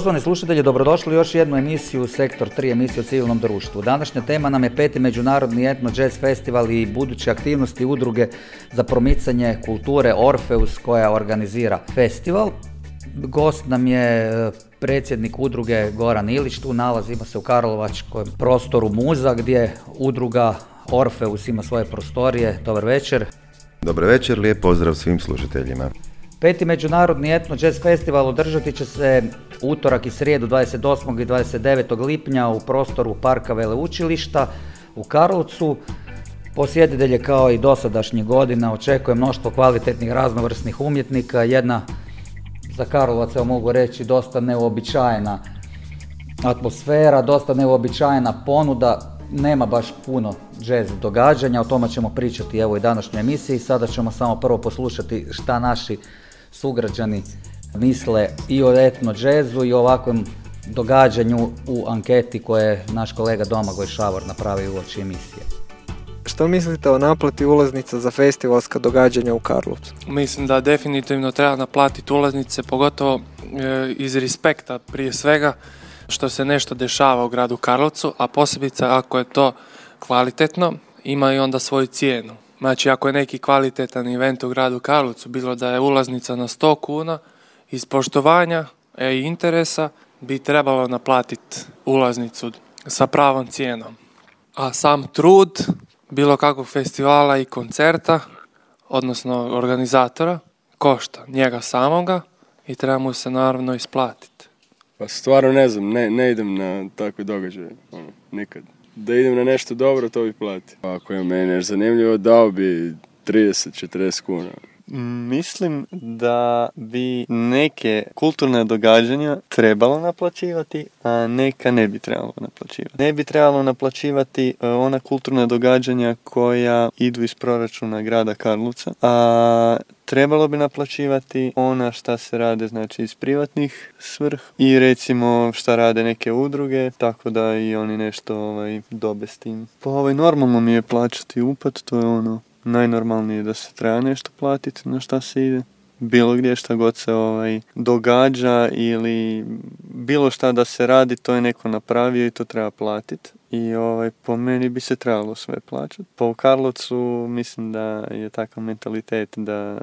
Poštovani slušatelji, dobrodošli u još jednu emisiju Sektor 3, emisiju o civilnom društvu. Današnja tema nam je peti Međunarodni etno jazz festival i buduće aktivnosti udruge za promicanje kulture Orfeus koja organizira festival. Gost nam je e, predsjednik udruge Goran Ilić, tu nalazimo se u Karlovačkom prostoru Muza gdje udruga Orfeus ima svoje prostorije. Dobar večer. Dobar večer, lijep pozdrav svim slušateljima. Peti Međunarodni etno jazz festival održati će se utorak i srijedu 28. i 29. lipnja u prostoru Parka Veleučilišta u Karlovcu. Posjetitelje kao i dosadašnjih godina očekuje mnoštvo kvalitetnih raznovrsnih umjetnika, jedna za Karlovac mogu reći dosta neuobičajena atmosfera, dosta neuobičajena ponuda, nema baš puno jazz događanja, o tome ćemo pričati evo i današnjoj emisiji. Sada ćemo samo prvo poslušati šta naši sugrađani misle i o etno jazzu i o ovakvom događanju u anketi koje je naš kolega Domagoj Šavor napravio uoči emisije. Što mislite o naplati ulaznica za festivalska događanja u Karlovcu? Mislim da definitivno treba naplatiti ulaznice, pogotovo e, iz respekta prije svega što se nešto dešava u gradu Karlovcu, a posebice ako je to kvalitetno, ima i onda svoju cijenu. Znači ako je neki kvalitetan event u gradu Karlovcu, bilo da je ulaznica na 100 kuna, iz poštovanja e, i interesa bi trebalo naplatiti ulaznicu sa pravom cijenom. A sam trud bilo kakvog festivala i koncerta, odnosno organizatora, košta njega samoga i treba mu se naravno isplatiti. Pa stvarno ne znam, ne, ne idem na takve događaje, ono, nikad. Da idem na nešto dobro, to bi plati. Ako je meni zanimljivo, dao bi 30-40 kuna. Mislim da bi neke kulturne događanja trebalo naplaćivati, a neka ne bi trebalo naplaćivati. Ne bi trebalo naplaćivati e, ona kulturna događanja koja idu iz proračuna grada Karlovca, a trebalo bi naplaćivati ona šta se rade znači iz privatnih svrh i recimo šta rade neke udruge, tako da i oni nešto ovaj, dobe s tim. Pa ovaj, normalno mi je plaćati upad, to je ono najnormalnije da se treba nešto platiti na šta se ide. Bilo gdje šta god se ovaj, događa ili bilo šta da se radi, to je neko napravio i to treba platiti. I ovaj, po meni bi se trebalo sve plaćati. Po pa Karlovcu mislim da je takav mentalitet da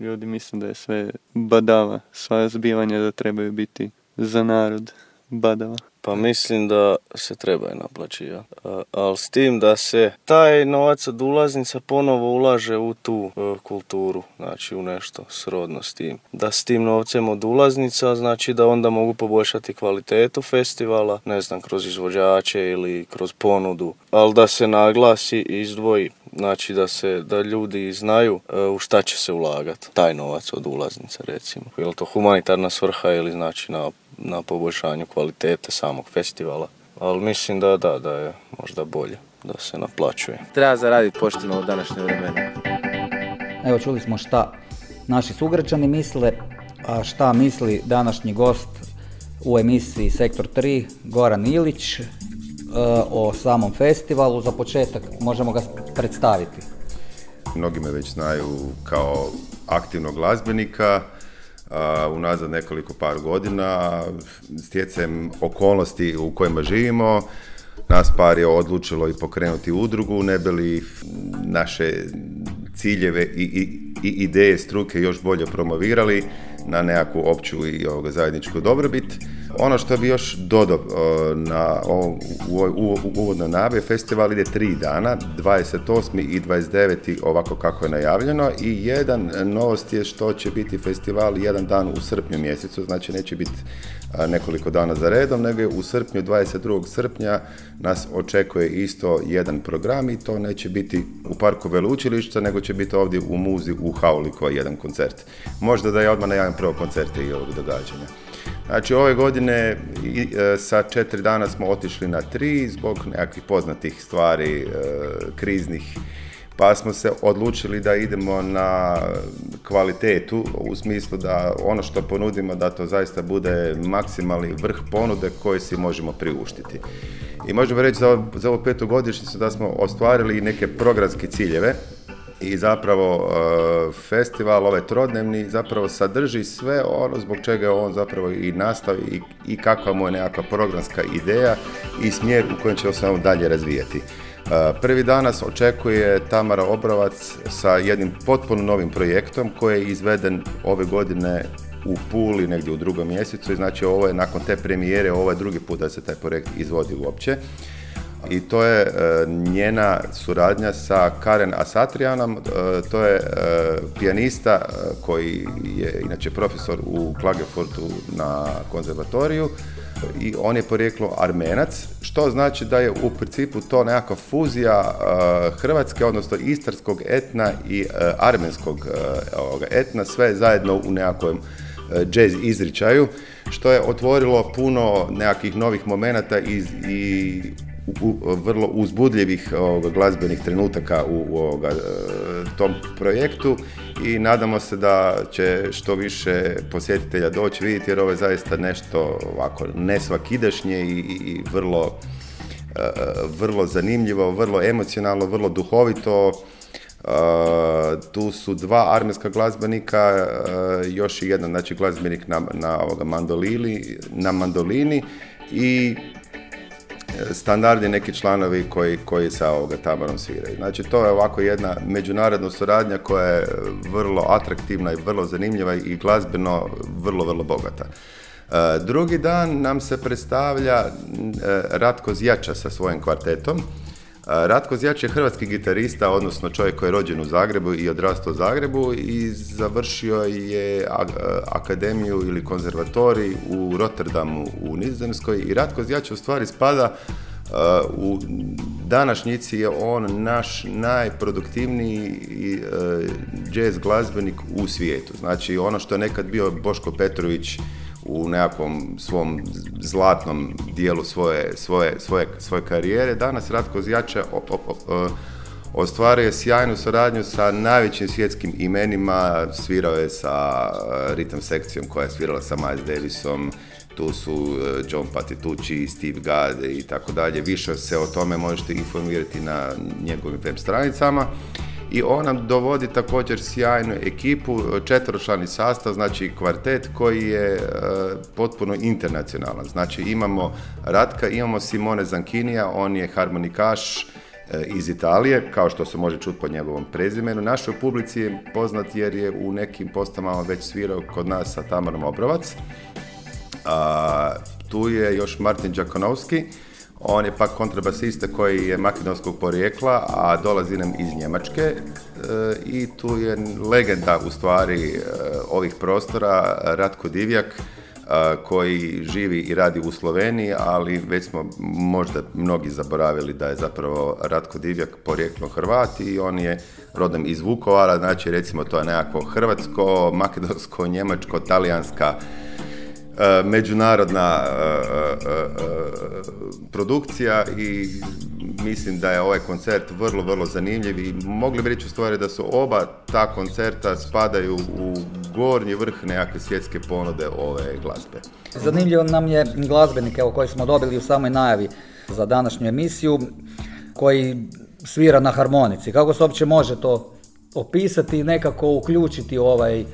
ljudi mislim da je sve badava, sva zbivanja da trebaju biti za narod badava. Pa mislim da se treba naplaćivati. Ali s tim da se taj novac od ulaznica ponovo ulaže u tu e, kulturu, znači u nešto srodno s tim. Da s tim novcem od ulaznica znači da onda mogu poboljšati kvalitetu festivala, ne znam, kroz izvođače ili kroz ponudu. Ali da se naglasi i izdvoji znači da se da ljudi znaju e, u šta će se ulagati taj novac od ulaznica recimo. Je li to humanitarna svrha ili znači na na poboljšanju kvalitete samog festivala. Ali mislim da da, da je možda bolje da se naplaćuje. Treba zaraditi pošteno u današnje vremenu. Evo čuli smo šta naši sugrađani misle, a šta misli današnji gost u emisiji Sektor 3, Goran Ilić, o samom festivalu. Za početak možemo ga predstaviti. Mnogi me već znaju kao aktivnog glazbenika, unazad nekoliko par godina, stjecajem okolnosti u kojima živimo, nas par je odlučilo i pokrenuti udrugu, ne bi li naše ciljeve i, i, i ideje struke još bolje promovirali na nekakvu opću i ovoga zajedničku dobrobit. Ono što bi još dodao na uvodnoj najavi, festival ide tri dana, 28. i 29. ovako kako je najavljeno i jedan novost je što će biti festival jedan dan u srpnju mjesecu, znači neće biti nekoliko dana za redom, nego u srpnju, 22. srpnja nas očekuje isto jedan program i to neće biti u parku veleučilišta, nego će biti ovdje u muzi u Hauliku jedan koncert. Možda da je odmah najavim prvo koncerte i ovog događanja. Znači ove godine e, sa četiri dana smo otišli na tri zbog nekakvih poznatih stvari, e, kriznih, pa smo se odlučili da idemo na kvalitetu u smislu da ono što ponudimo da to zaista bude maksimalni vrh ponude koje si možemo priuštiti. I možemo reći za, ovu petu godišnjicu da smo ostvarili neke programske ciljeve i zapravo e, festival ovaj trodnevni zapravo sadrži sve ono zbog čega on zapravo i nastavi i, i kakva mu je nekakva programska ideja i smjer u kojem će se on dalje razvijati. E, Prvi danas očekuje Tamara Obrovac sa jednim potpuno novim projektom koji je izveden ove godine u Puli negdje u drugom mjesecu i znači ovo je nakon te premijere, ovo je drugi put da se taj projekt izvodi uopće i to je e, njena suradnja sa Karen Asatrijanom, e, to je e, pijanista koji je inače profesor u Klagenfurtu na konzervatoriju. I on je porijeklo Armenac, što znači da je u principu to nekakva fuzija e, hrvatske, odnosno istarskog etna i e, armenskog ovoga etna, sve zajedno u nekakvom jazz izričaju, što je otvorilo puno nekakvih novih momenata i, i u- vrlo uzbudljivih ovoga, glazbenih trenutaka u, u ovoga, e, tom projektu i nadamo se da će što više posjetitelja doći vidjeti jer ovo je zaista nešto ovako nesvakidašnje i, i, vrlo, e, vrlo zanimljivo, vrlo emocionalno, vrlo duhovito. Uh, tu su dva armijska glazbenika, još i jedan znači glazbenik na, na ovoga mandolini, na mandolini i standardni neki članovi koji, koji sa ovoga Tamarom sviraju. Znači to je ovako jedna međunarodna suradnja koja je vrlo atraktivna i vrlo zanimljiva i glazbeno vrlo, vrlo bogata. E, Drugi dan nam se predstavlja e, Ratko Zjača sa svojim kvartetom. Ratko Zjač je hrvatski gitarista, odnosno čovjek koji je rođen u Zagrebu i odrastao u Zagrebu i završio je akademiju ili konzervatorij u Rotterdamu u Nizozemskoj i Ratko Zjač u stvari spada Uh, u današnjici je on naš najproduktivniji uh, jazz glazbenik u svijetu. Znači ono što je nekad bio Boško Petrović u nekakvom svom zlatnom dijelu svoje, svoje, svoje, svoje karijere, danas Ratko Zjača o- o- o- ostvario je sjajnu suradnju sa najvećim svjetskim imenima, svirao je sa uh, ritam sekcijom koja je svirala sa Miles Davisom, tu su uh, John Patitucci, Steve Gadd i tako dalje. Više se o tome možete informirati na njegovim web stranicama. I on nam dovodi također sjajnu ekipu, četveročlani sastav, znači kvartet koji je e, potpuno internacionalan. Znači imamo Ratka, imamo Simone Zankinija, on je harmonikaš e, iz Italije, kao što se može čuti po njegovom prezimenu. Našoj publici je poznat jer je u nekim postamama već svirao kod nas sa Tamarom Obrovac. A, tu je još Martin Đakonovski, on je pak kontrabasista koji je makedonskog porijekla, a dolazi nam iz Njemačke e, i tu je legenda u stvari e, ovih prostora, Ratko Divjak, e, koji živi i radi u Sloveniji, ali već smo možda mnogi zaboravili da je zapravo Ratko Divjak porijeklom Hrvat i on je rodom iz Vukovara, znači recimo to je nekako hrvatsko, makedonsko, njemačko, talijanska međunarodna e, e, e, produkcija i mislim da je ovaj koncert vrlo, vrlo zanimljiv i mogli bi reći u stvari da su oba ta koncerta spadaju u gornji vrh nekakve svjetske ponude ove glazbe. Zanimljivo nam je glazbenik evo, koji smo dobili u samoj najavi za današnju emisiju, koji svira na harmonici. Kako se uopće može to opisati i nekako uključiti ovaj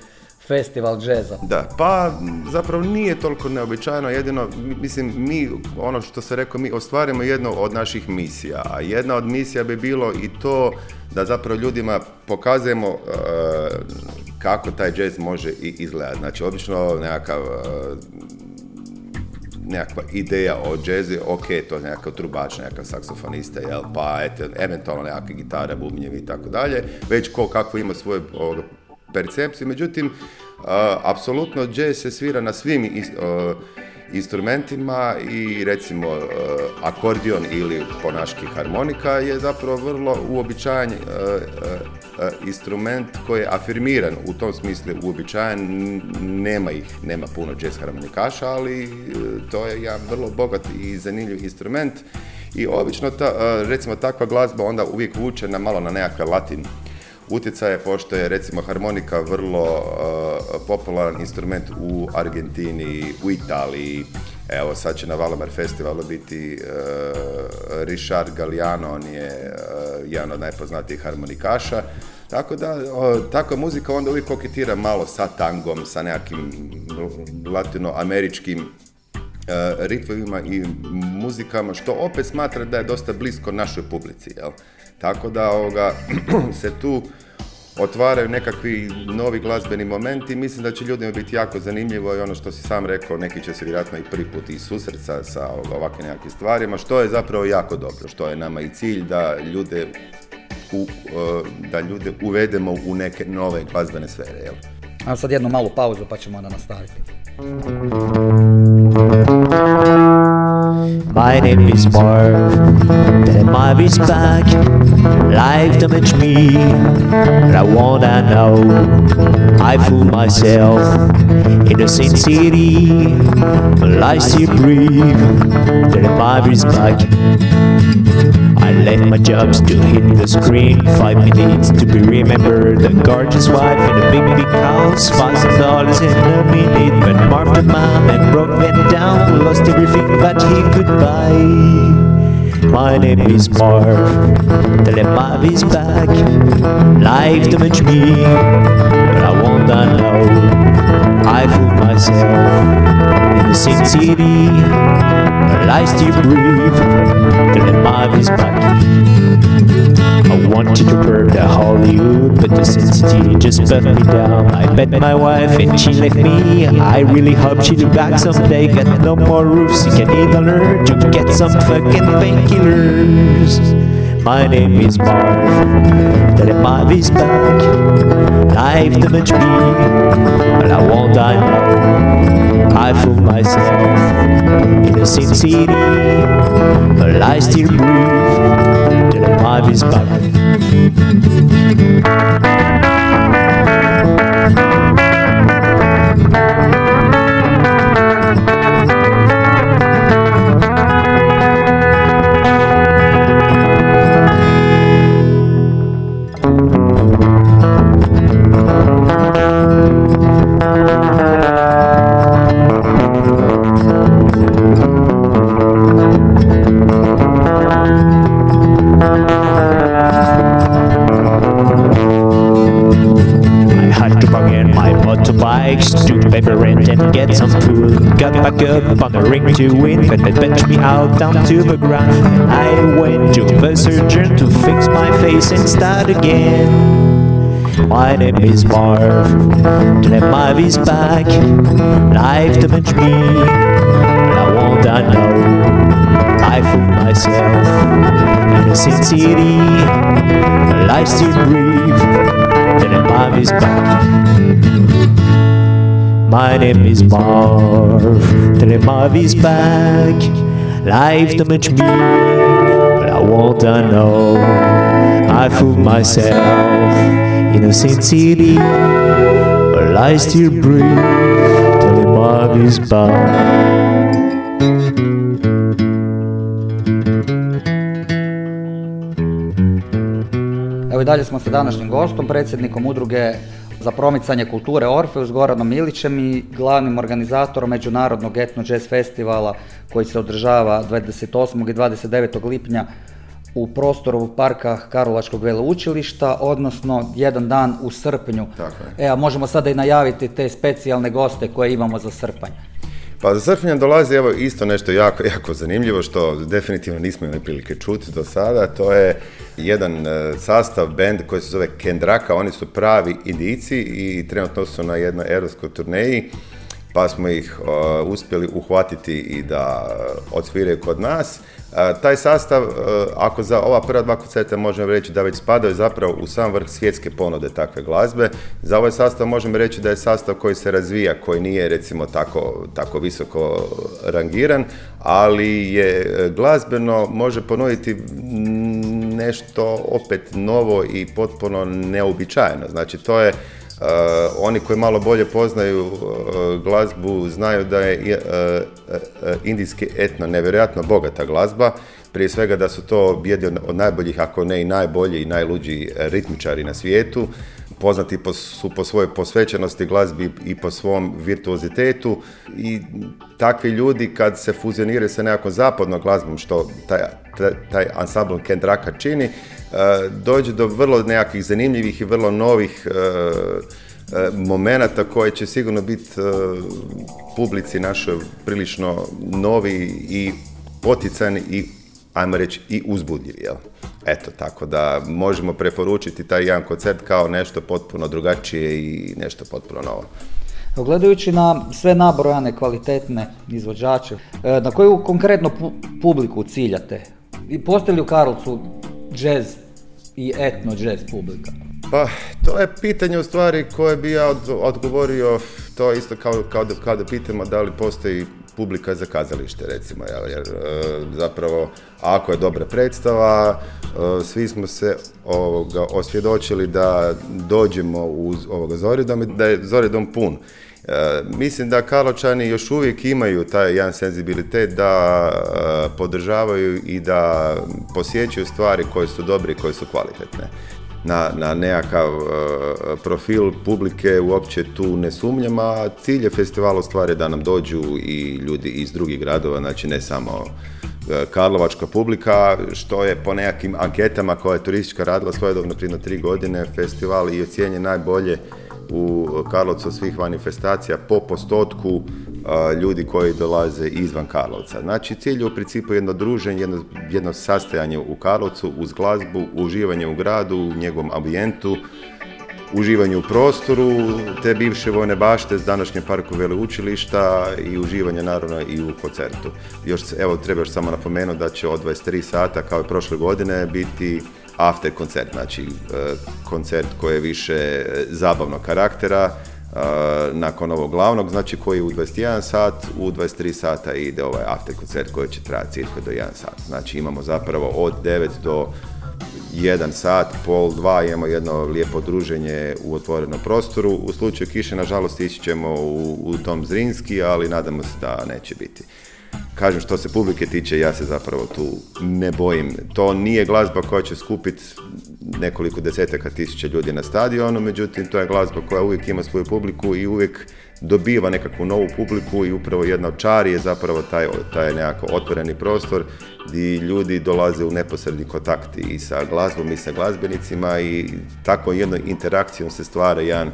festival džeza? Da, pa zapravo nije toliko neobičajno, jedino, mi- mislim, mi, ono što se rekao, mi ostvarimo jednu od naših misija, a jedna od misija bi bilo i to da zapravo ljudima pokazujemo e, kako taj jazz može i izgledati. Znači, obično nekakav e, nekakva ideja o džezi, ok, to je nekakav trubač, nekakav saksofonista, jel, pa eto, eventualno nekakve gitare, bubnjevi i tako dalje, već ko kako ima ovoga, percepciju, međutim, apsolutno jazz se svira na svim instrumentima i recimo akordion ili ponaški harmonika je zapravo vrlo a, instrument koji je afirmiran u tom smislu uobičajen, n- nema ih, nema puno jazz harmonikaša, ali e, to je jedan vrlo bogat i zanimljiv instrument. I obično ta, recimo takva glazba onda uvijek vuče na malo na nekakav latin utjecaje, pošto je recimo harmonika vrlo uh, popularan instrument u Argentini, u Italiji. Evo, sad će na Valomar festivalu biti uh, Richard Galliano, on je uh, jedan od najpoznatijih harmonikaša. Tako da, takva muzika onda uvijek koketira malo sa tangom, sa nekakvim latinoameričkim ritmovima i muzikama, što opet smatra da je dosta blisko našoj publici, jel? Tako da ovoga, se tu otvaraju nekakvi novi glazbeni momenti. Mislim da će ljudima biti jako zanimljivo i ono što si sam rekao, neki će se vjerojatno i prvi put i susret sa, ovakvim nekakvim stvarima, što je zapravo jako dobro, što je nama i cilj da ljude, u, e, da ljude uvedemo u neke nove glazbene sfere. Jel? A sad jednu malu pauzu pa ćemo onda nastaviti. My name is Marv, then my is back. Life damaged me, but I wanna know. I fool myself in a same city, but I still breathe. Then my is back. I left my jobs to hit the screen. Five minutes to be remembered. The gorgeous wife in a big, big house. Thousand dollars in a minute. But Marv the man and broke them down. Lost everything but he buy. My name is Marv. The Lemav is back. Life damaged me. But I wanna know. I fooled myself in the same city. But I still breathe. The Lemav is back. I wanted to burn the Hollywood, but the sensitivity just buffed me down. I met my wife and she left me. I really hope she'll be back someday. Got no more roofs, you can even learn to get some fucking painkillers. My name is Marv, the Marv is back. Life damaged me, but I won't die now. I fool myself in the same city, but I still breathe. The Marv is back. To win, but they benched me out down to the ground. And I went to the surgeon to fix my face and start again. My name is Marv, the Marv is back. Life damaged me, but I won't I know. I fooled myself in a sin city, I still breathe. Then Marv is back. My name is Marv. Then Marv is back. Life damaged me, but I won't I know. I fooled myself in a city, but I still breathe. Then Marv is back. Evo i dalje smo sa današnjim gostom, predsjednikom udruge za promicanje kulture Orfeus Goranom Milićem i glavnim organizatorom Međunarodnog etno jazz festivala koji se održava 28. i 29. lipnja u prostoru parka Karlovačkog veleučilišta, odnosno jedan dan u srpnju. Tako je. E, a možemo sada i najaviti te specijalne goste koje imamo za srpanj. Pa za srpnja dolazi evo isto nešto jako, jako zanimljivo što definitivno nismo imali prilike čuti do sada. To je jedan e, sastav band koji se zove Kendraka. Oni su pravi indici i trenutno su na jednoj europskoj turneji pa smo ih e, uspjeli uhvatiti i da e, odsviraju kod nas. Taj sastav, e, ako za ova prva dva koncerta možemo reći da već spadaju zapravo u sam vrh svjetske ponude takve glazbe, za ovaj sastav možemo reći da je sastav koji se razvija, koji nije recimo tako, tako visoko rangiran, ali je e, glazbeno može ponuditi nešto opet novo i potpuno neobičajeno. Znači to je Uh, oni koji malo bolje poznaju uh, glazbu znaju da je uh, indijski etno nevjerojatno bogata glazba. Prije svega da su to jedni od- najboljih, ako ne i najbolji i najluđi ritmičari na svijetu. Poznati po- su po svojoj posvećenosti glazbi i po svom virtuozitetu i takvi ljudi kad se fuzioniraju sa nekakvom zapadnom glazbom, što taj, taj, taj ansambl Kendraka čini, dođe do vrlo nekakvih zanimljivih i vrlo novih momenata koji će sigurno biti publici našoj prilično novi i poticani i ajmo reći i uzbudljivi, jel? Eto, tako da možemo preporučiti taj jedan koncert kao nešto potpuno drugačije i nešto potpuno novo. Gledajući na sve nabrojane kvalitetne izvođače, na koju konkretno publiku ciljate? I postoji li u Karlovcu jazz i etno jazz publika? Pa, to je pitanje u stvari koje bi ja odgovorio, to isto kao, kao, da, kao pitamo da li postoji publika za kazalište recimo, jer e, zapravo ako je dobra predstava, e, svi smo se ovoga, osvjedočili da dođemo uz ovoga Zoridom i da je Zoridom pun. E, mislim da Karločani još uvijek imaju taj jedan senzibilitet da podržavaju i da posjećaju stvari koje su dobre i koje su kvalitetne. Na, na nekakav e, profil publike uopće tu ne sumnjam, a cilj je festivala stvari da nam dođu i ljudi iz drugih gradova, znači ne samo e, Karlovačka publika, što je po nekakvim anketama koja je turistička radila svojedobno prije tri godine, festival i ocijenjen najbolje u Karlovcu svih manifestacija po postotku ljudi koji dolaze izvan Karlovca. Znači cilj je u principu jedno druženje, jedno, jedno sastajanje u Karlovcu uz glazbu, uživanje u gradu, u njegovom ambijentu, uživanje u prostoru te bivše vojne bašte s današnjem parku veleučilišta i uživanje naravno i u koncertu. Još evo treba još samo napomenuti da će od 23 sata kao i prošle godine biti after koncert, znači e, koncert koji je više e, zabavnog karaktera, e, nakon ovog glavnog, znači koji je u 21 sat, u 23 sata ide ovaj after koncert koji će trajati cirka do 1 sat. Znači imamo zapravo od 9 do 1 sat, pol, dva, imamo jedno lijepo druženje u otvorenom prostoru. U slučaju kiše, nažalost, ići ćemo u, Dom Zrinski, ali nadamo se da neće biti. Kažem, što se publike tiče, ja se zapravo tu ne bojim. To nije glazba koja će skupiti nekoliko desetaka tisuća ljudi na stadionu, međutim, to je glazba koja uvijek ima svoju publiku i uvijek dobiva nekakvu novu publiku i upravo jedna od čari je zapravo taj, taj nekako otvoreni prostor gdje ljudi dolaze u neposredni kontakt i sa glazbom i sa glazbenicima i tako jednom interakcijom se stvara jedan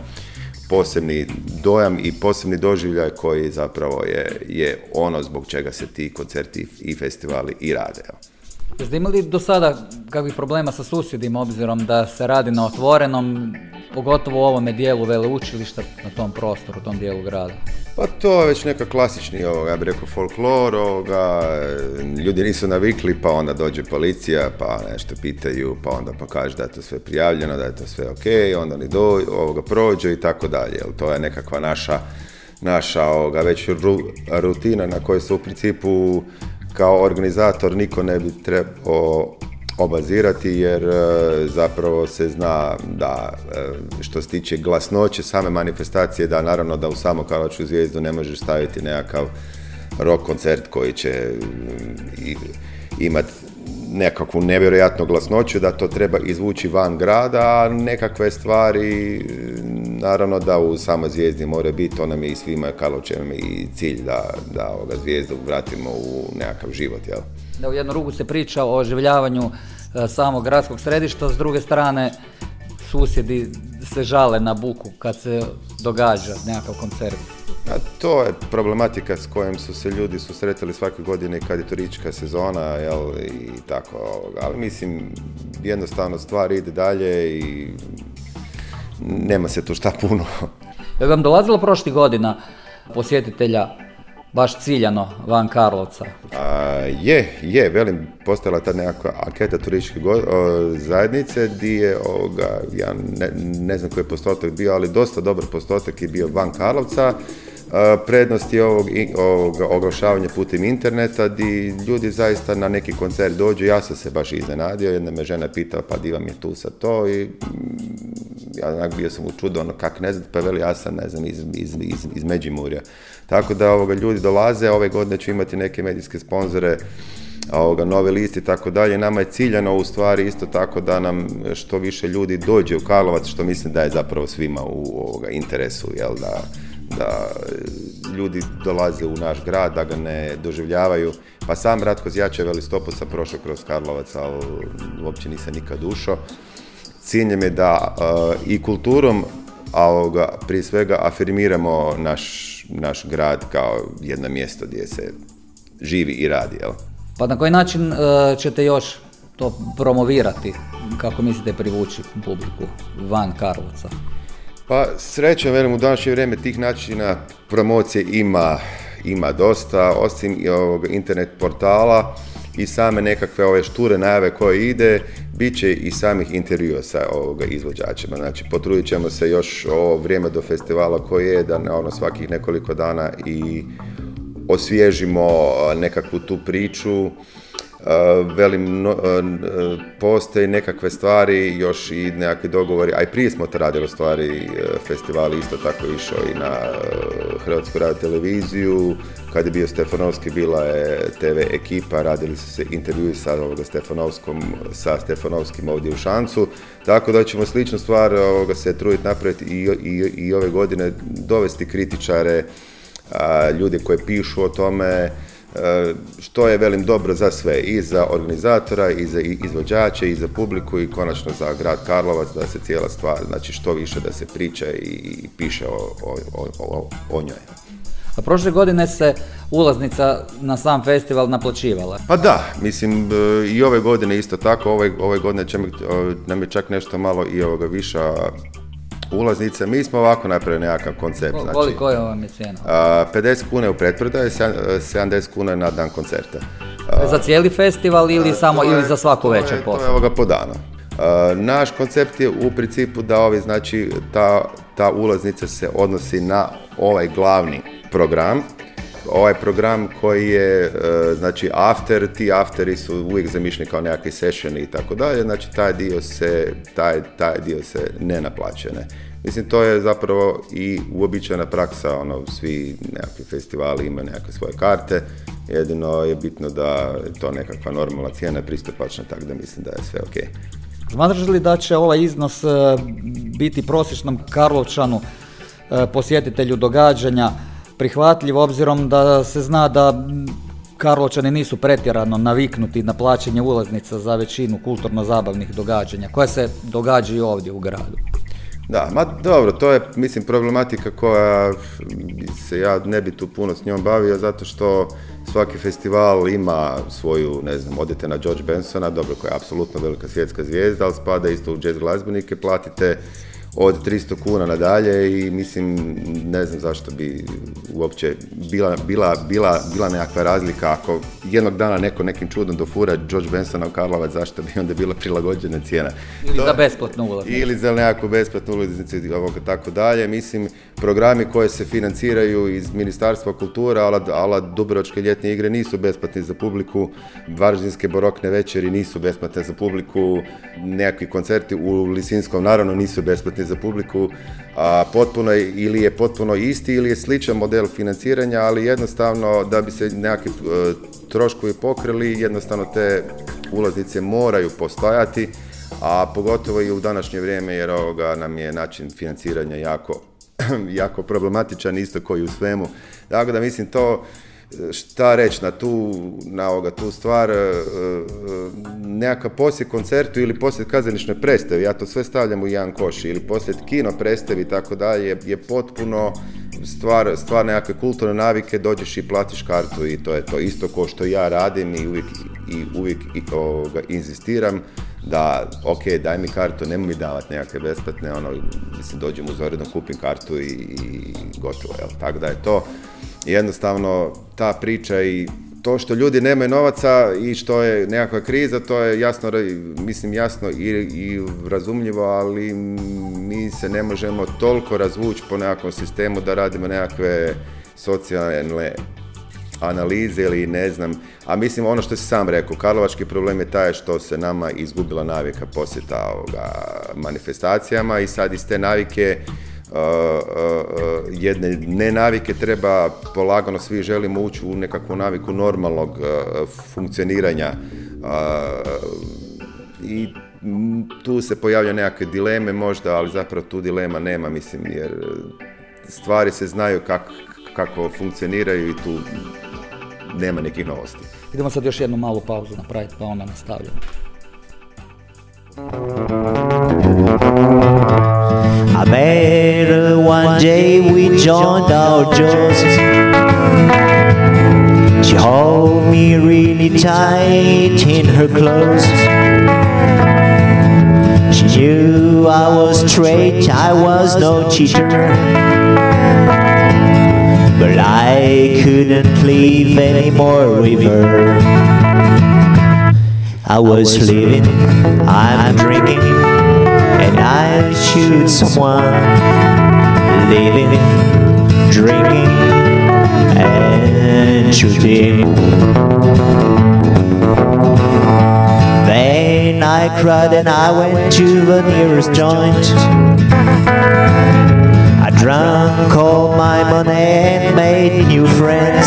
posebni dojam i posebni doživljaj koji zapravo je, je ono zbog čega se ti koncerti i festivali i rade. Jeste imali do sada kakvih problema sa susjedima obzirom da se radi na otvorenom, pogotovo u ovome dijelu veleučilišta na tom prostoru, u tom dijelu grada? Pa to je već neka klasični, ovoga, ja bih rekao, folklor, ovoga, ljudi nisu navikli, pa onda dođe policija, pa nešto pitaju, pa onda pa kaže da je to sve prijavljeno, da je to sve ok, onda ni do, ovoga prođe i tako dalje. To je nekakva naša, naša ovoga, već rutina na kojoj se u principu kao organizator niko ne bi trebao obazirati jer e, zapravo se zna da e, što se tiče glasnoće same manifestacije da naravno da u samo Karlovačku zvijezdu ne možeš staviti nekakav rock koncert koji će mm, imati nekakvu nevjerojatnu glasnoću, da to treba izvući van grada, a nekakve stvari, naravno da u samoj zvijezdi mora biti, to nam je i svima Karlovčevima i cilj da, da ovoga zvijezdu vratimo u nekakav život, jel? Da u jednu ruku se priča o oživljavanju e, samog gradskog središta, s druge strane susjedi se žale na buku kad se događa nekakav koncert. A to je problematika s kojom su se ljudi susretali svake godine kad je turistička sezona jel, i tako. Ali mislim, jednostavno stvar ide dalje i nema se tu šta puno. Je vam dolazilo prošlih godina posjetitelja baš ciljano van Karlovca? A, je, je, velim, postala ta nekakva anketa turističke zajednice di je, ovoga, ja ne, ne znam koji je postotak bio, ali dosta dobar postotak je bio van Karlovca. Prednost je ovog, ovog oglašavanja putem interneta di ljudi zaista na neki koncert dođu. Ja sam se baš iznenadio, jedna me žena pitala pa di vam je tu sa to i ja onak bio sam u čudu, ono kak ne znam, pa veli ja sam ne znam iz, iz, iz, iz Međimurja. Tako da ovoga, ljudi dolaze, ove godine ću imati neke medijske sponzore, ovoga, nove listi i tako dalje. Nama je ciljano u stvari isto tako da nam što više ljudi dođe u Karlovac, što mislim da je zapravo svima u ovoga, interesu, jel, da, da ljudi dolaze u naš grad, da ga ne doživljavaju. Pa sam Ratko Zjače Velistoput sam prošao kroz Karlovac, ali uopće nisam nikad ušao. Cilj je da uh, i kulturom, a prije svega afirmiramo naš, naš grad kao jedno mjesto gdje se živi i radi. Jel? Pa na koji način uh, ćete još to promovirati? Kako mislite privući publiku van Karlovca? Pa srećom, velim, u današnje vrijeme tih načina promocije ima, ima dosta, osim i ovog internet portala i same nekakve ove šture najave koje ide, bit će i samih intervjua sa ovoga izvođačima. Znači, potrudit ćemo se još ovo vrijeme do festivala koje je, da na ono svakih nekoliko dana i osvježimo nekakvu tu priču, velim, no, postoje nekakve stvari, još i nekakvi dogovori, a i prije smo to radili stvari, festivali isto tako išao i na Hrvatsku radio televiziju, kad je bio Stefanovski, bila je TV ekipa, radili su se intervjui sa ovoga Stefanovskom, sa Stefanovskim ovdje u Šancu, tako da ćemo sličnu stvar ovoga, se truditi napraviti i, i, i ove godine, dovesti kritičare, a, ljudi koji pišu o tome, E, što je, velim, dobro za sve, i za organizatora, i za izvođače, i za publiku, i konačno za grad Karlovac, da se cijela stvar, znači što više da se priča i piše o, o, o, o njoj. A prošle godine se ulaznica na sam festival naplaćivala. Pa da, mislim e, i ove godine isto tako, ove, ove godine će, nam je čak nešto malo i ovoga viša ulaznice. Mi smo ovako napravili nekakav koncept. Znači, Koliko je vam je cijena? 50 kuna u pretprodaji, 70 kuna na dan koncerta. za cijeli festival ili samo ili za svaku večer To je ovoga po danu. naš koncept je u principu da ovi, znači, ta, ta ulaznica se odnosi na ovaj glavni program, ovaj program koji je, e, znači, after, ti afteri su uvijek zamišljeni kao nekakvi sessioni i tako dalje, znači, taj dio se, taj, taj dio se ne naplaćene. Mislim, to je zapravo i uobičajena praksa, ono, svi nekakvi festivali imaju nekakve svoje karte, jedino je bitno da je to nekakva normalna cijena pristupačna, tako da mislim da je sve ok. Smatraš li da će ovaj iznos e, biti prosječnom Karlovčanu, e, posjetitelju događanja, prihvatljiv obzirom da se zna da Karlovčani nisu pretjerano naviknuti na plaćanje ulaznica za većinu kulturno-zabavnih događanja koja se događaju ovdje u gradu. Da, ma dobro, to je mislim problematika koja se ja ne bi tu puno s njom bavio zato što svaki festival ima svoju, ne znam, odete na George Bensona, dobro koja je apsolutno velika svjetska zvijezda, ali spada isto u jazz glazbenike, platite od 300 kuna nadalje i mislim ne znam zašto bi uopće bila, bila, bila, bila nekakva razlika ako jednog dana neko nekim čudom dofura George Bensona u Karlovac zašto bi onda bila prilagođena cijena. Ili za besplatnu ulaznicu. Ili za nekakvu besplatnu ulaznicu i tako dalje. Mislim, programi koji se financiraju iz Ministarstva kultura, ala, ala Dubrovačke ljetne igre nisu besplatni za publiku, Varaždinske barokne večeri nisu besplatne za publiku, nekakvi koncerti u Lisinskom naravno nisu besplatni za publiku, a potpuno ili je potpuno isti ili je sličan model financiranja, ali jednostavno da bi se nekakvi e, troškovi pokrili, jednostavno te ulaznice moraju postojati, a pogotovo i u današnje vrijeme jer ovoga nam je način financiranja jako, jako problematičan, isto koji u svemu. Tako da mislim to šta reći na tu, na ovoga, tu stvar, e, e, nekakav poslije koncertu ili poslije kazališne predstave, ja to sve stavljam u jedan koš, ili poslije kino predstavi i tako dalje, je potpuno stvar, stvar nekakve kulturne navike, dođeš i platiš kartu i to je to isto ko što ja radim i uvijek, i uvijek ovoga, inzistiram da, ok, daj mi kartu, nemoj mi davati nekakve besplatne, ono, mislim, dođem u Zoredno, kupim kartu i, i gotovo, jel? Tako da je to jednostavno ta priča i to što ljudi nemaju novaca i što je nekakva kriza, to je jasno, mislim jasno i, i razumljivo, ali mi se ne možemo toliko razvući po nekakvom sistemu da radimo nekakve socijalne analize ili ne znam, a mislim ono što si sam rekao, karlovački problem je taj što se nama izgubila navika posjeta ovoga manifestacijama i sad iz te navike jedne nenavike treba polagano svi želimo ući u nekakvu naviku normalnog funkcioniranja i tu se pojavljaju nekakve dileme možda, ali zapravo tu dilema nema, mislim, jer stvari se znaju kako kako funkcioniraju i tu nema nekih novosti. Idemo sad još jednu malu pauzu napraviti pa onda nastavljamo. I met her one day, we joined our jaws. She held me really tight in her clothes. She knew I was straight, I was no cheater. But I couldn't live anymore with her. I was living, I'm drinking, and I shoot someone. Living, drinking, and shooting. Then I cried and I went to the nearest joint. I drank all my money and made new friends.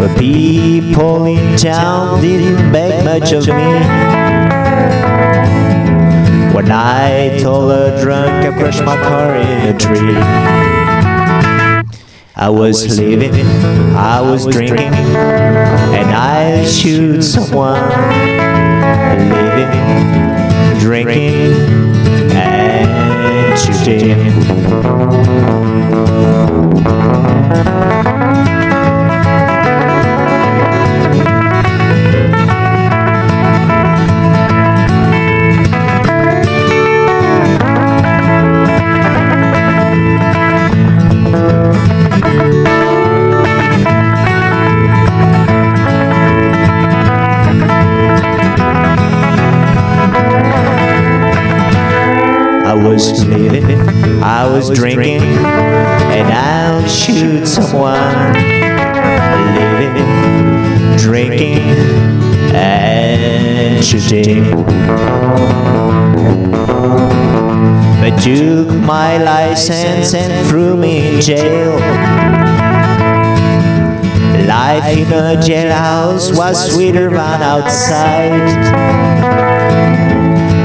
The people in town didn't beg much of me. When I told a drunk I crushed my car in a tree. I was living, I was drinking, and I shoot someone. Living, drinking, and shooting. Was living, I was drinking, and I'll shoot someone. Living, drinking, and shooting. They took my license and threw me in jail. Life in a jailhouse was sweeter than outside.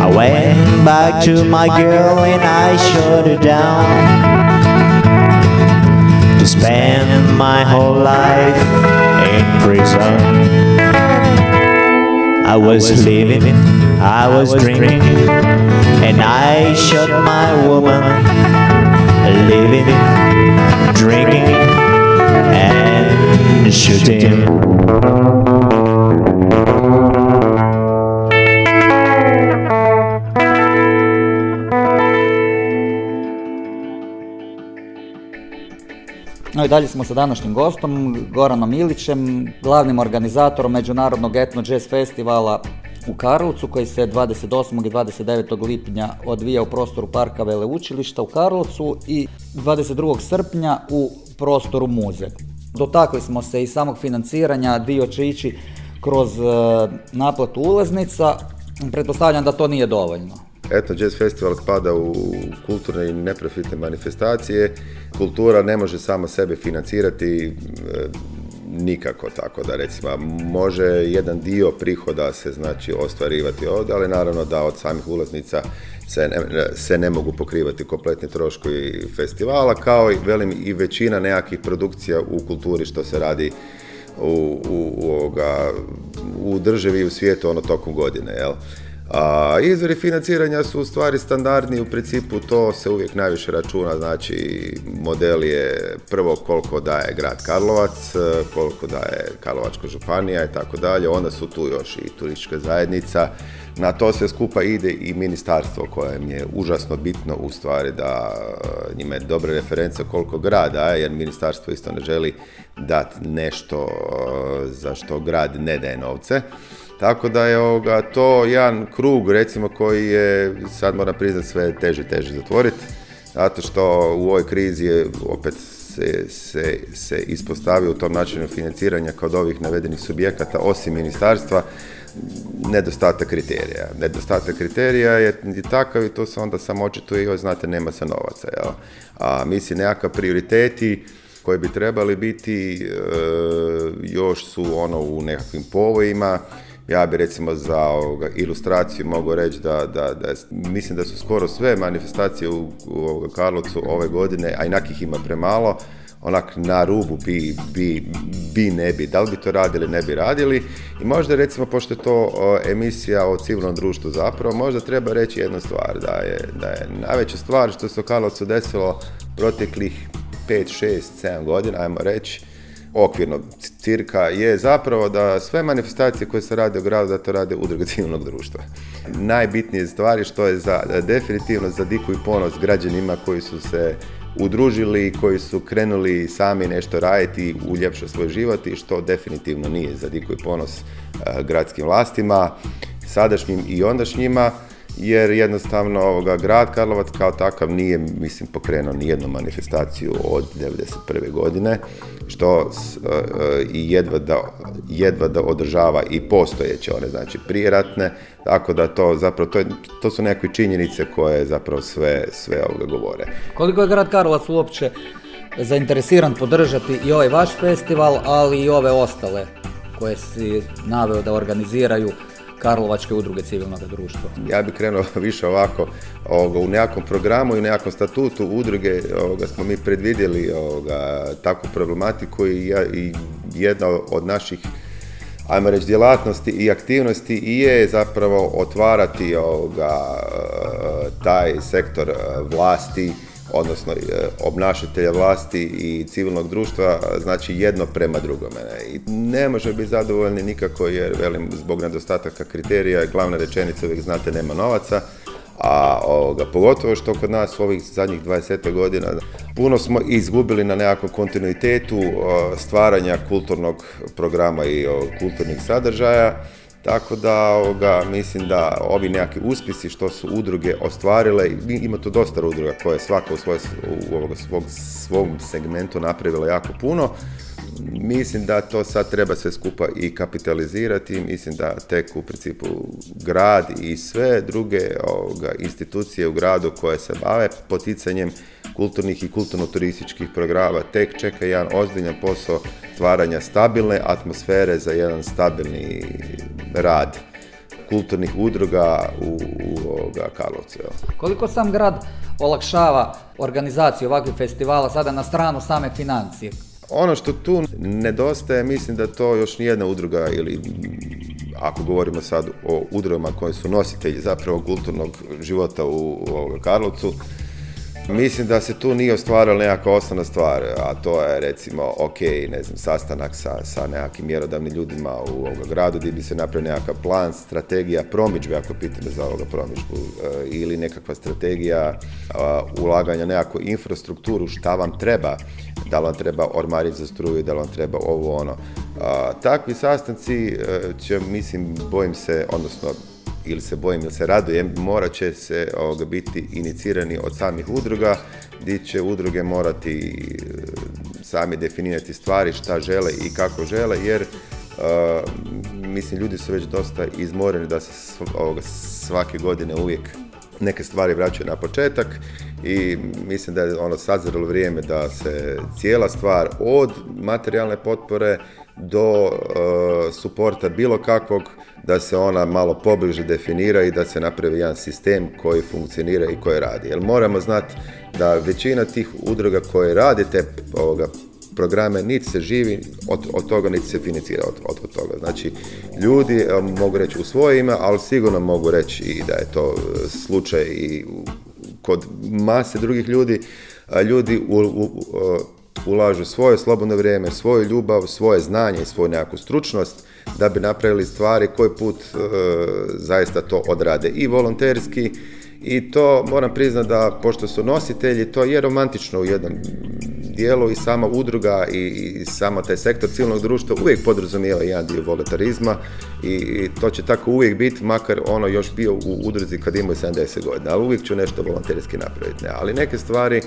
I went back to my girl and I shut her down to spend my whole life in prison. I was living, I was drinking, and I shot my woman. Living, drinking, and shooting. No i dalje smo sa današnjim gostom, Goranom Ilićem, glavnim organizatorom Međunarodnog etno jazz festivala u Karlovcu koji se 28. i 29. lipnja odvija u prostoru Parka Veleučilišta u Karlovcu i 22. srpnja u prostoru Muze. Dotakli smo se i samog financiranja, dio će ići kroz e, naplatu ulaznica, pretpostavljam da to nije dovoljno. Etno Jazz Festival spada u kulturne i neprofitne manifestacije. Kultura ne može sama sebe financirati e, nikako, tako da recimo može jedan dio prihoda se znači ostvarivati ovdje, ali naravno da od samih ulaznica se ne, se ne mogu pokrivati kompletni troškovi festivala, kao i velim i većina nekakvih produkcija u kulturi što se radi u, u, u, ovoga, u državi i u svijetu ono tokom godine, jel? A izvori financiranja su u stvari standardni, u principu to se uvijek najviše računa, znači model je prvo koliko daje grad Karlovac, koliko daje Karlovačka županija i tako dalje, onda su tu još i turistička zajednica, na to sve skupa ide i ministarstvo kojem je užasno bitno u stvari da e, njima je dobre reference koliko grad daje, jer ministarstvo isto ne želi dati nešto e, za što grad ne daje novce. Tako da je ovoga, to jedan krug recimo koji je, sad moram priznati, sve teže teže zatvoriti. Zato što u ovoj krizi je opet se, se, se ispostavio u tom načinu financiranja kod ovih navedenih subjekata, osim ministarstva, nedostatak kriterija. Nedostatak kriterija je i takav i to se onda samo očituje i znate nema se novaca. Jel? A mislim nekakav prioriteti koji bi trebali biti e, još su ono u nekakvim povojima Ja bi recimo za ovoga, ilustraciju mogu reći da, da, da mislim da su skoro sve manifestacije u, u ovoga Karlovcu ove godine, a inakih ima premalo, onak na rubu bi, bi, bi, ne bi, da li bi to radili, ne bi radili. I možda recimo, pošto je to o, emisija o civilnom društvu zapravo, možda treba reći jednu stvar, da je, da je najveća stvar što se u Karlovcu desilo proteklih 5, 6, 7 godina, ajmo reći, okvirno cirka, je zapravo da sve manifestacije koje se rade u gradu, da to rade udruge civilnog društva. Najbitnije stvari što je za, definitivno za diku i ponos građanima koji su se udružili, koji su krenuli sami nešto raditi, uljepšati svoj život i što definitivno nije za diku i ponos eh, gradskim vlastima, sadašnjim i ondašnjima, jer jednostavno ovoga, grad Karlovac kao takav nije, mislim, pokrenuo ni jednu manifestaciju od 1991. godine, što e, e, i jedva da, jedva da održava i postojeće one, znači prijeratne, tako da to zapravo, to, je, to su nekakve činjenice koje zapravo sve, sve ovoga govore. Koliko je grad Karlovac uopće zainteresiran podržati i ovaj vaš festival, ali i ove ostale koje si naveo da organiziraju Karlovačke udruge civilnog društva? Ja bih krenuo više ovako, ovoga, u nekakvom programu i u nekakvom statutu udruge ovoga, smo mi predvidjeli ovoga, takvu problematiku i, ja- i jedna od naših ajmo reći, djelatnosti i aktivnosti i je zapravo otvarati ovoga, e, taj sektor e, vlasti, odnosno e, obnašatelja vlasti i civilnog društva, znači jedno prema drugome. I ne može biti zadovoljni nikako jer, velim, zbog nedostataka kriterija, glavna rečenica uvijek znate nema novaca, a ovoga, pogotovo što kod nas u ovih zadnjih 20 godina puno smo izgubili na nekakvom kontinuitetu stvaranja kulturnog programa i kulturnih sadržaja. Tako da ovoga, mislim da ovi nekakvi uspjesi što su udruge ostvarile, ima tu dosta udruga koje svaka u, svoj, u ovoga, svog, svom segmentu napravila jako puno. Mislim da to sad treba sve skupa i kapitalizirati. Mislim da tek u principu grad i sve druge ovoga, institucije u gradu koje se bave poticanjem kulturnih i kulturno-turističkih programa tek čeka jedan ozbiljan posao stvaranja stabilne atmosfere za jedan stabilni rad kulturnih udruga u, u ovoga Karlovcu. Koliko sam grad olakšava organizaciju ovakvih festivala sada na stranu same financije? Ono što tu nedostaje, mislim da to još nijedna udruga ili ako govorimo sad o udrugama koje su nositelji zapravo kulturnog života u, Karlovcu, Mislim da se tu nije ostvarila nekakva osnovna stvar, a to je recimo, ok, ne znam, sastanak sa, sa nekakvim mjerodavnim ljudima u ovoga gradu gdje bi se napravio nekakav plan, strategija promidžbe, ako pitate za ovoga promidžbu, e, ili nekakva strategija a, ulaganja nekakvu infrastrukturu, šta vam treba, da li vam treba ormarić za struju, da li vam treba ovo ono. Takvi sastanci e, će, mislim, bojim se, odnosno ili se bojim ili se radujem, morat će se ovoga, biti inicirani od samih udruga, gdje će udruge morati e, sami definirati stvari, šta žele i kako žele, jer e, mislim ljudi su već dosta izmoreni da se ovoga, svake godine uvijek neke stvari vraćaju na početak i mislim da je ono sazrelo vrijeme da se cijela stvar od materijalne potpore do e, suporta bilo kakvog da se ona malo pobliže definira i da se napravi jedan sistem koji funkcionira i koji radi. Jer moramo znati da većina tih udruga koje rade te ovoga, programe niti se živi od, od toga, niti se financira od, od, od toga. Znači, ljudi, e, mogu reći u svoje ime, ali sigurno mogu reći i da je to e, slučaj i kod mase drugih ljudi, ljudi u, u- u- ulažu svoje slobodno vrijeme, svoju ljubav, svoje znanje i svoju nekakvu stručnost da bi napravili stvari koji put e, zaista to odrade i volonterski. I to moram priznati da pošto su nositelji to je romantično u jednom dijelu i sama udruga i, i samo taj sektor civilnog društva uvijek podrazumijeva jedan dio volontarizma i, i to će tako uvijek biti, makar ono još bio u udruzi kad imaju 70 godina, ali uvijek ću nešto volonterski napraviti. Ne? Ali neke stvari,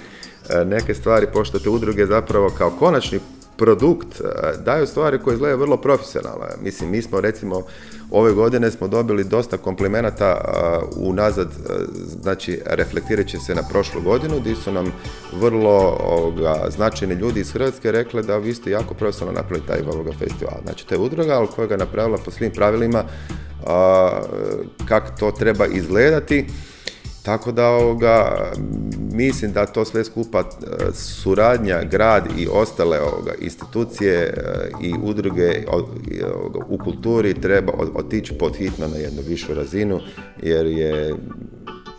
e, neke stvari, pošto te udruge zapravo kao konačni produkt, e, daju stvari koje izgledaju vrlo profesionalno. Mislim, mi smo recimo ove godine smo dobili dosta komplimenata uh, unazad, uh, znači reflektirat će se na prošlu godinu, gdje su nam vrlo ovoga, značajni ljudi iz Hrvatske rekli da vi ste jako profesionalno napravili taj ovoga festival. Znači, to je udruga, ali koja ga napravila po svim pravilima kako to treba izgledati tako da ovoga, mislim da to sve skupa e, suradnja, grad i ostale ovoga, institucije e, i udruge u kulturi treba otići pod hitno na jednu višu razinu jer je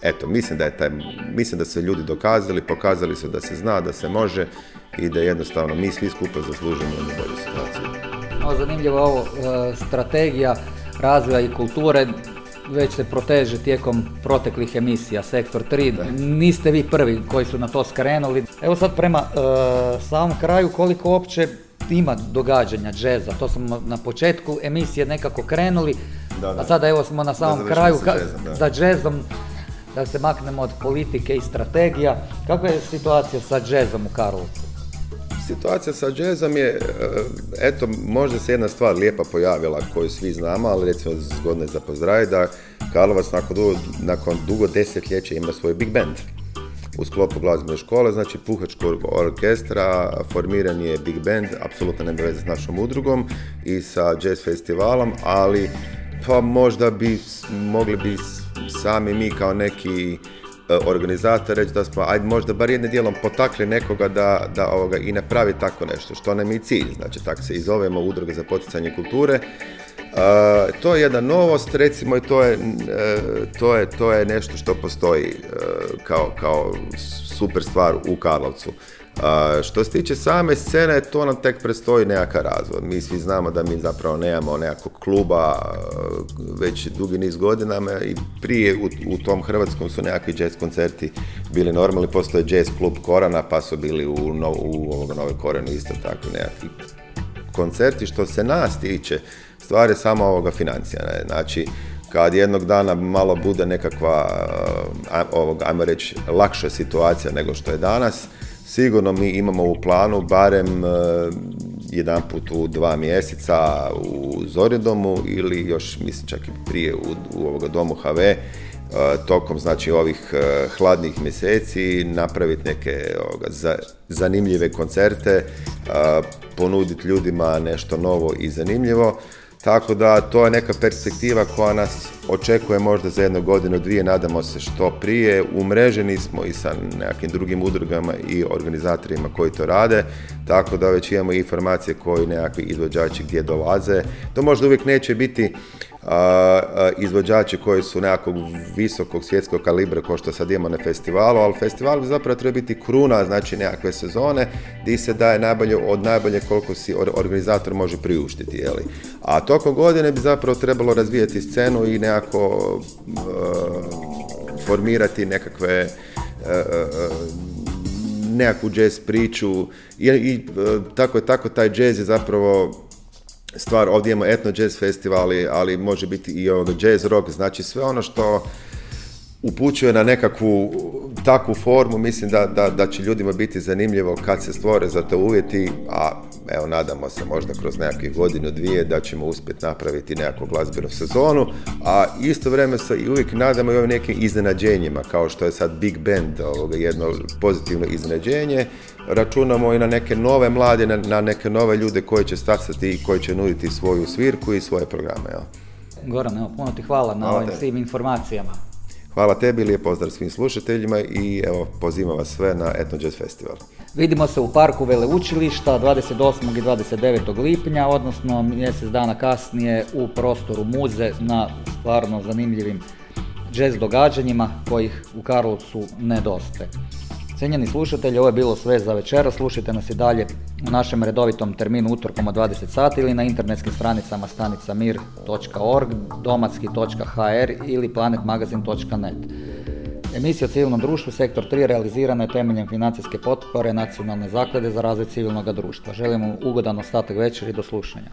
eto, mislim da je taj, mislim da se ljudi dokazali, pokazali su da se zna, da se može i da jednostavno mi svi skupa zaslužimo jednu bolju situaciju. zanimljivo ovo, e, strategija razvoja i kulture već se proteže tijekom proteklih emisija, Sektor 3, niste vi prvi koji su na to skrenuli. Evo sad prema e, samom kraju koliko uopće ima događanja džeza, to smo na početku emisije nekako krenuli, a sada evo smo na samom kraju za džezom, da se maknemo od politike i strategija. Kakva je situacija sa džezom u Karlovcu? Situacija sa džezom je, e, eto, možda se jedna stvar lijepa pojavila koju svi znamo, ali recimo zgodno je za pozdraviti da Karlovac nakon dugo, nakon dugo desetljeća ima svoj big band. U sklopu glazbene škole, znači puhačkog orkestra, formiran je big band, apsolutno nema veze s našom udrugom i sa jazz festivalom, ali pa možda bi mogli bi sami mi kao neki organizator reći da smo, ajde možda bar jednim dijelom potakli nekoga da, da ovoga, i napravi tako nešto, što nam je cilj, znači tako se i zovemo udruge za poticanje kulture. Uh, to je jedna novost, recimo i to je, e, to je, to je nešto što postoji kao, kao super stvar u Karlovcu. Što se tiče same scene, to nam tek predstoji nekakav razvoj. Mi svi znamo da mi zapravo nemamo nekakvog kluba već dugi niz godinama i prije u, u tom Hrvatskom su nekakvi jazz koncerti bili normalni, postoje jazz klub Korana pa su bili u, u ovog Nove Korenu isto tako nekakvi koncerti. Što se nas tiče, stvar je samo ovoga financija. Ne? Znači, kad jednog dana malo bude nekakva, ovog, ajmo reći, lakša situacija nego što je danas, Sigurno mi imamo u planu barem e, jedan put u dva mjeseca u Zoridomu ili još mislim čak i prije u, u ovoga domu HV e, tokom znači ovih e, hladnih mjeseci napraviti neke ovoga, zanimljive koncerte, ponuditi ljudima nešto novo i zanimljivo. Tako da to je neka perspektiva koja nas očekuje možda za jednu godinu, dvije, nadamo se što prije. Umreženi smo i sa nekim drugim udrugama i organizatorima koji to rade, tako da već imamo informacije koji nekakvi izvođači gdje dolaze. To možda uvijek neće biti izvođači koji su nekakvog visokog svjetskog kalibra kao što sad imamo na festivalu, ali festival zapravo treba biti kruna, znači nekakve sezone gdje se daje najbolje od najbolje koliko si organizator može priuštiti. Jeli? A tokom godine bi zapravo trebalo razvijati scenu i nekako formirati nekakve nekakvu jazz priču i, i tako, tako taj jazz je zapravo stvar, ovdje imamo etno jazz festivali, ali može biti i ono jazz rock, znači sve ono što upućuje na nekakvu takvu formu, mislim da, da, da će ljudima biti zanimljivo kad se stvore za to uvjeti, a evo nadamo se možda kroz nekakvih godinu, dvije da ćemo uspjeti napraviti nekakvu glazbenu sezonu, a isto vrijeme se i uvijek nadamo i ovim nekim iznenađenjima, kao što je sad Big Band, ovoga, jedno pozitivno iznenađenje, računamo i na neke nove mlade, na, na neke nove ljude koji će stasati i koji će nuditi svoju svirku i svoje programe. Evo. Goran, evo, puno ti hvala na ovim svim informacijama. Hvala tebi, lijep pozdrav svim slušateljima i evo, pozivam vas sve na Etno Jazz Festival. Vidimo se u parku Veleučilišta 28. i 29. lipnja, odnosno mjesec dana kasnije u prostoru muze na stvarno zanimljivim jazz događanjima kojih u Karlovcu nedostaje. Cijenjeni slušatelji, ovo je bilo sve za večera. Slušajte nas i dalje u našem redovitom terminu utorkom od 20 sati ili na internetskim stranicama stanica mir.org, domatski.hr ili planetmagazin.net. Emisija o civilnom društvu Sektor 3 realizirana je temeljem financijske potpore Nacionalne zaklade za razvoj civilnog društva. Želimo ugodan ostatak večeri do slušanja.